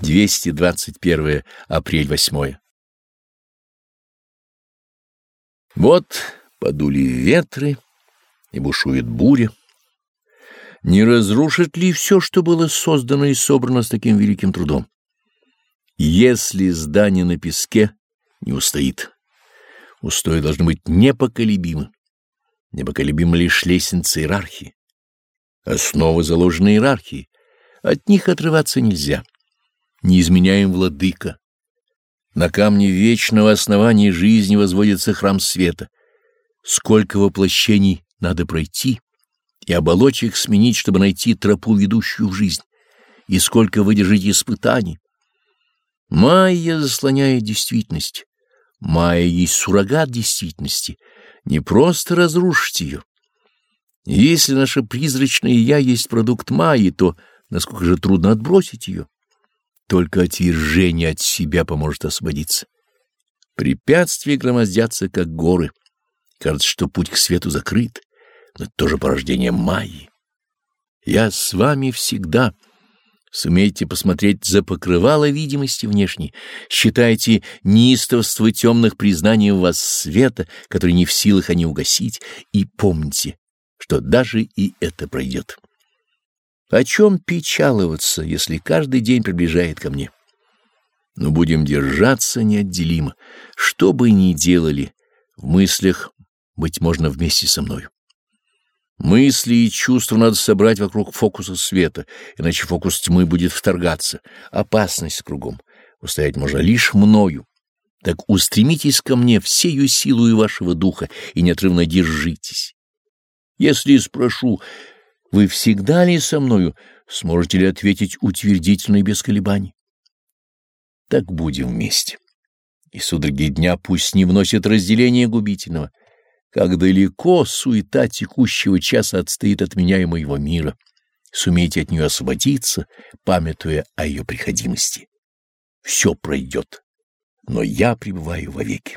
221 апрель 8. Вот подули ветры, и бушует буря. Не разрушит ли все, что было создано и собрано с таким великим трудом? Если здание на песке не устоит, устои должны быть непоколебимы. Непоколебима лишь лестница иерархии. Основы заложены иерархией. От них отрываться нельзя неизменяем владыка. На камне вечного основания жизни возводится храм света. Сколько воплощений надо пройти и оболочек сменить, чтобы найти тропу, ведущую в жизнь, и сколько выдержать испытаний. Майя заслоняет действительность. Майя есть суррогат действительности. Не просто разрушить ее. Если наше призрачное «я» есть продукт Майи, то насколько же трудно отбросить ее. Только отвержение от себя поможет освободиться. Препятствия громоздятся, как горы. Кажется, что путь к свету закрыт, но это тоже порождение Майи. Я с вами всегда. Сумейте посмотреть за покрывало видимости внешней. Считайте неистовство темных признаний в вас света, который не в силах они угасить, и помните, что даже и это пройдет. О чем печаловаться, если каждый день приближает ко мне? Но будем держаться неотделимо, что бы ни делали, в мыслях быть можно вместе со мною. Мысли и чувства надо собрать вокруг фокуса света, иначе фокус тьмы будет вторгаться. Опасность кругом. Устоять можно лишь мною. Так устремитесь ко мне всею силою вашего духа и неотрывно держитесь. Если спрошу, вы всегда ли со мною? Сможете ли ответить утвердительно и без колебаний? Так будем вместе. И судороги дня пусть не вносят разделения губительного. Как далеко суета текущего часа отстоит от меня и моего мира. Сумейте от нее освободиться, памятуя о ее приходимости. Все пройдет, но я пребываю вовеки.